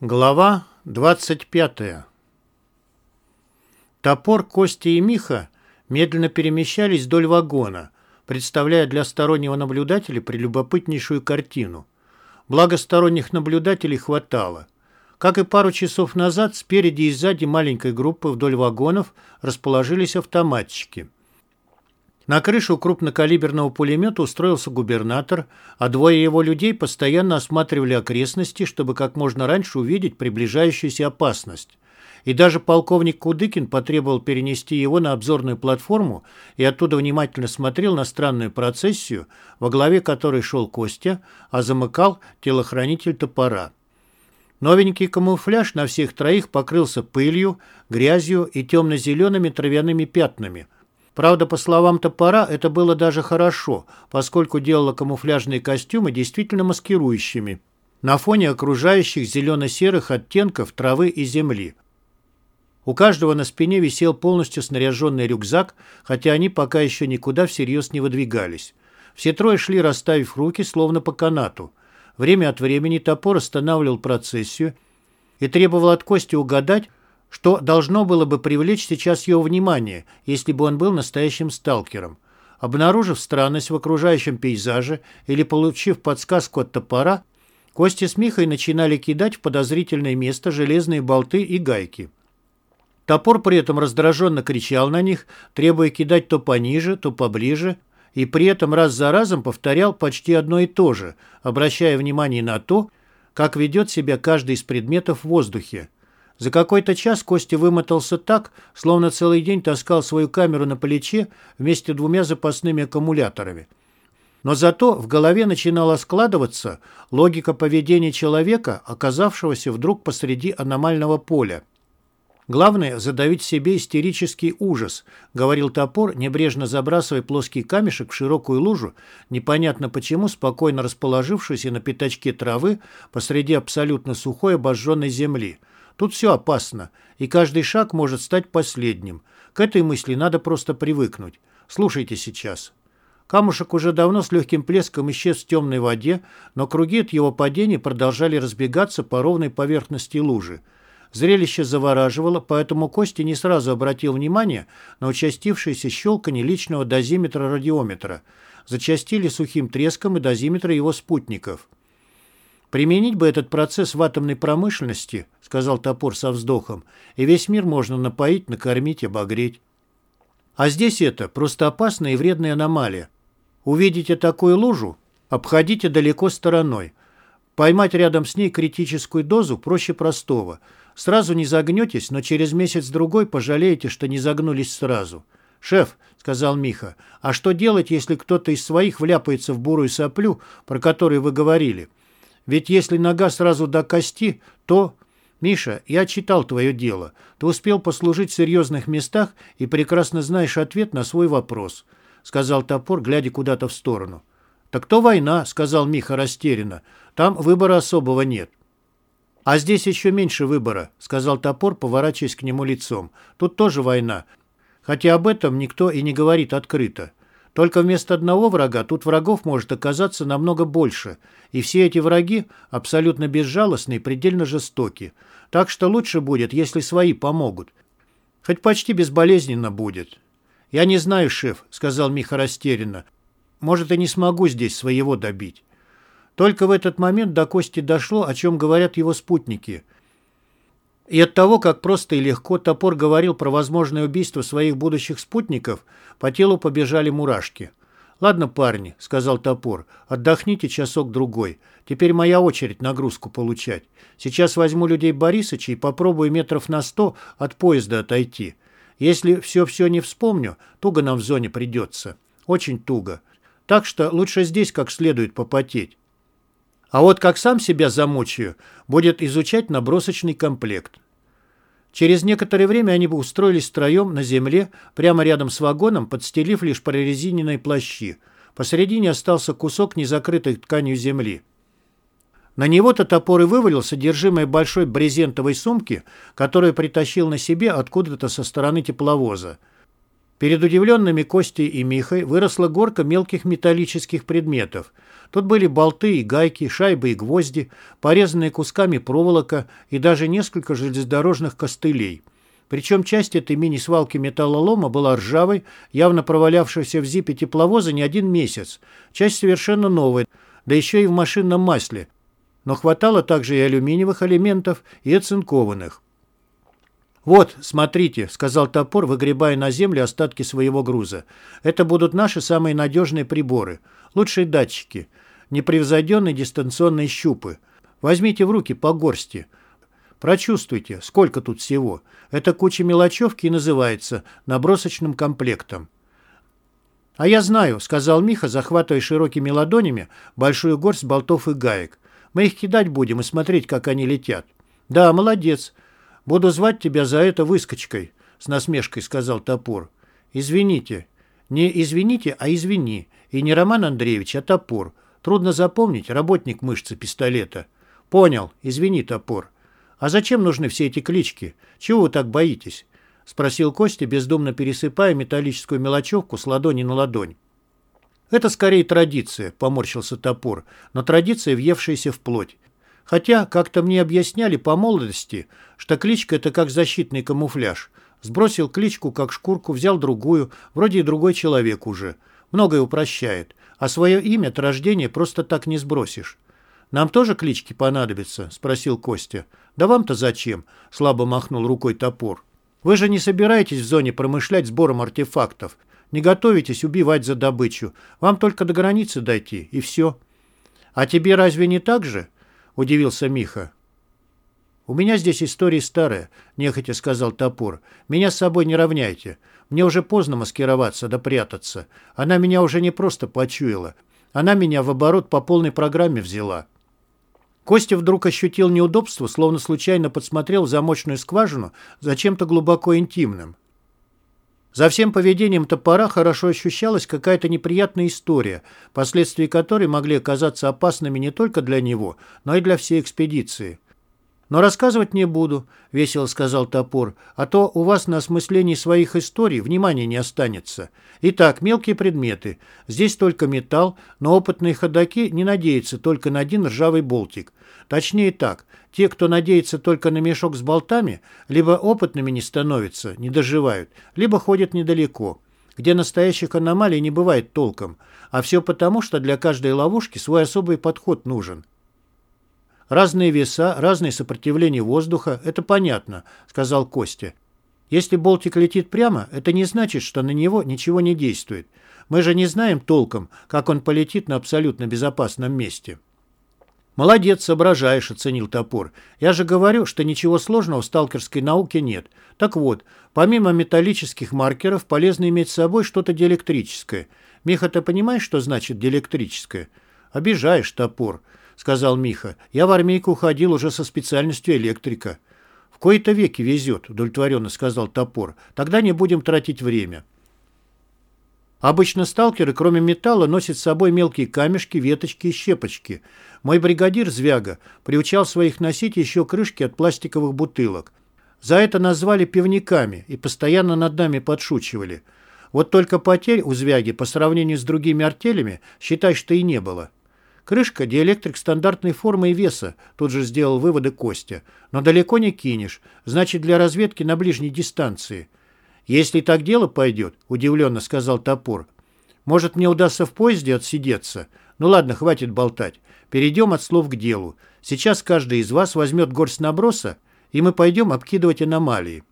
Глава 25 Топор, Костя и Миха медленно перемещались вдоль вагона, представляя для стороннего наблюдателя прелюбопытнейшую картину. Благо сторонних наблюдателей хватало. Как и пару часов назад, спереди и сзади маленькой группы вдоль вагонов расположились автоматчики. На крышу крупнокалиберного пулемета устроился губернатор, а двое его людей постоянно осматривали окрестности, чтобы как можно раньше увидеть приближающуюся опасность. И даже полковник Кудыкин потребовал перенести его на обзорную платформу и оттуда внимательно смотрел на странную процессию, во главе которой шел Костя, а замыкал телохранитель топора. Новенький камуфляж на всех троих покрылся пылью, грязью и темно-зелеными травяными пятнами – Правда, по словам топора, это было даже хорошо, поскольку делало камуфляжные костюмы действительно маскирующими на фоне окружающих зелено-серых оттенков травы и земли. У каждого на спине висел полностью снаряженный рюкзак, хотя они пока еще никуда всерьез не выдвигались. Все трое шли, расставив руки, словно по канату. Время от времени топор останавливал процессию и требовал от Кости угадать, что должно было бы привлечь сейчас его внимание, если бы он был настоящим сталкером. Обнаружив странность в окружающем пейзаже или получив подсказку от топора, Костя с Михой начинали кидать в подозрительное место железные болты и гайки. Топор при этом раздраженно кричал на них, требуя кидать то пониже, то поближе, и при этом раз за разом повторял почти одно и то же, обращая внимание на то, как ведет себя каждый из предметов в воздухе. За какой-то час Костя вымотался так, словно целый день таскал свою камеру на плече вместе с двумя запасными аккумуляторами. Но зато в голове начинала складываться логика поведения человека, оказавшегося вдруг посреди аномального поля. «Главное – задавить себе истерический ужас», – говорил топор, небрежно забрасывая плоский камешек в широкую лужу, непонятно почему спокойно расположившийся на пятачке травы посреди абсолютно сухой обожженной земли – Тут все опасно, и каждый шаг может стать последним. К этой мысли надо просто привыкнуть. Слушайте сейчас. Камушек уже давно с легким плеском исчез в темной воде, но круги от его падения продолжали разбегаться по ровной поверхности лужи. Зрелище завораживало, поэтому Костя не сразу обратил внимание на участившееся щелканье личного дозиметра-радиометра. Зачастили сухим треском и дозиметры его спутников. Применить бы этот процесс в атомной промышленности, сказал топор со вздохом, и весь мир можно напоить, накормить, обогреть. А здесь это просто опасная и вредная аномалия. Увидите такую лужу, обходите далеко стороной. Поймать рядом с ней критическую дозу проще простого. Сразу не загнетесь, но через месяц-другой пожалеете, что не загнулись сразу. «Шеф», — сказал Миха, — «а что делать, если кто-то из своих вляпается в бурую соплю, про которую вы говорили?» Ведь если нога сразу до кости, то... Миша, я читал твое дело. Ты успел послужить в серьезных местах и прекрасно знаешь ответ на свой вопрос», — сказал топор, глядя куда-то в сторону. «Так то война», — сказал Миха растерянно. «Там выбора особого нет». «А здесь еще меньше выбора», — сказал топор, поворачиваясь к нему лицом. «Тут тоже война. Хотя об этом никто и не говорит открыто. Только вместо одного врага тут врагов может оказаться намного больше, и все эти враги абсолютно безжалостны и предельно жестоки. Так что лучше будет, если свои помогут. Хоть почти безболезненно будет. «Я не знаю, шеф», — сказал Миха растерянно. «Может, и не смогу здесь своего добить». Только в этот момент до Кости дошло, о чем говорят его спутники. И от того, как просто и легко топор говорил про возможное убийство своих будущих спутников, по телу побежали мурашки. «Ладно, парни», — сказал топор, — «отдохните часок-другой. Теперь моя очередь нагрузку получать. Сейчас возьму людей Борисыча и попробую метров на сто от поезда отойти. Если все-все не вспомню, туго нам в зоне придется. Очень туго. Так что лучше здесь как следует попотеть. А вот как сам себя замучаю, будет изучать набросочный комплект. Через некоторое время они бы устроились втроем на земле, прямо рядом с вагоном, подстелив лишь прорезиненные плащи. Посередине остался кусок незакрытой тканью земли. На него-то топор и вывалил содержимое большой брезентовой сумки, которую притащил на себе откуда-то со стороны тепловоза. Перед удивленными Костей и Михой выросла горка мелких металлических предметов – Тут были болты и гайки, шайбы и гвозди, порезанные кусками проволока и даже несколько железнодорожных костылей. Причем часть этой мини-свалки металлолома была ржавой, явно провалявшейся в зипе тепловоза не один месяц. Часть совершенно новая, да еще и в машинном масле. Но хватало также и алюминиевых элементов, и оцинкованных. «Вот, смотрите», — сказал топор, выгребая на землю остатки своего груза. «Это будут наши самые надежные приборы, лучшие датчики, непревзойденные дистанционные щупы. Возьмите в руки по горсти. Прочувствуйте, сколько тут всего. Это куча мелочевки и называется набросочным комплектом». «А я знаю», — сказал Миха, захватывая широкими ладонями большую горсть болтов и гаек. «Мы их кидать будем и смотреть, как они летят». «Да, молодец», «Буду звать тебя за это выскочкой», — с насмешкой сказал топор. «Извините». «Не извините, а извини. И не Роман Андреевич, а топор. Трудно запомнить, работник мышцы пистолета». «Понял. Извини, топор». «А зачем нужны все эти клички? Чего вы так боитесь?» — спросил Костя, бездумно пересыпая металлическую мелочевку с ладони на ладонь. «Это скорее традиция», — поморщился топор, но традиция, въевшаяся в плоть. Хотя как-то мне объясняли по молодости, что кличка – это как защитный камуфляж. Сбросил кличку как шкурку, взял другую, вроде и другой человек уже. Многое упрощает. А свое имя от рождения просто так не сбросишь. «Нам тоже клички понадобятся?» – спросил Костя. «Да вам-то зачем?» – слабо махнул рукой топор. «Вы же не собираетесь в зоне промышлять сбором артефактов. Не готовитесь убивать за добычу. Вам только до границы дойти, и все». «А тебе разве не так же?» – удивился Миха. «У меня здесь история старая», – нехотя сказал топор. «Меня с собой не равняйте. Мне уже поздно маскироваться да прятаться. Она меня уже не просто почуяла. Она меня в оборот по полной программе взяла». Костя вдруг ощутил неудобство, словно случайно подсмотрел замочную скважину за чем-то глубоко интимным. За всем поведением топора хорошо ощущалась какая-то неприятная история, последствия которой могли оказаться опасными не только для него, но и для всей экспедиции. «Но рассказывать не буду», — весело сказал топор, «а то у вас на осмыслении своих историй внимания не останется. Итак, мелкие предметы. Здесь только металл, но опытные ходаки не надеются только на один ржавый болтик. Точнее так, те, кто надеется только на мешок с болтами, либо опытными не становятся, не доживают, либо ходят недалеко, где настоящих аномалий не бывает толком, а все потому, что для каждой ловушки свой особый подход нужен». Разные веса, разное сопротивление воздуха – это понятно, сказал Костя. Если болтик летит прямо, это не значит, что на него ничего не действует. Мы же не знаем толком, как он полетит на абсолютно безопасном месте. «Молодец, соображаешь», — оценил топор. «Я же говорю, что ничего сложного в сталкерской науке нет. Так вот, помимо металлических маркеров, полезно иметь с собой что-то диэлектрическое. Миха, ты понимаешь, что значит диэлектрическое?» «Обижаешь, топор», — сказал Миха. «Я в армейку ходил уже со специальностью электрика». «В кои-то веки везет», — удовлетворенно сказал топор. «Тогда не будем тратить время». Обычно сталкеры, кроме металла, носят с собой мелкие камешки, веточки и щепочки. Мой бригадир Звяга приучал своих носить еще крышки от пластиковых бутылок. За это назвали пивниками и постоянно над нами подшучивали. Вот только потерь у Звяги по сравнению с другими артелями, считай, что и не было. Крышка – диэлектрик стандартной формы и веса, тут же сделал выводы Костя. Но далеко не кинешь, значит для разведки на ближней дистанции. Если так дело пойдет, удивленно сказал топор. Может мне удастся в поезде отсидеться? Ну ладно, хватит болтать. Перейдем от слов к делу. Сейчас каждый из вас возьмет горсть наброса, и мы пойдем обкидывать аномалии.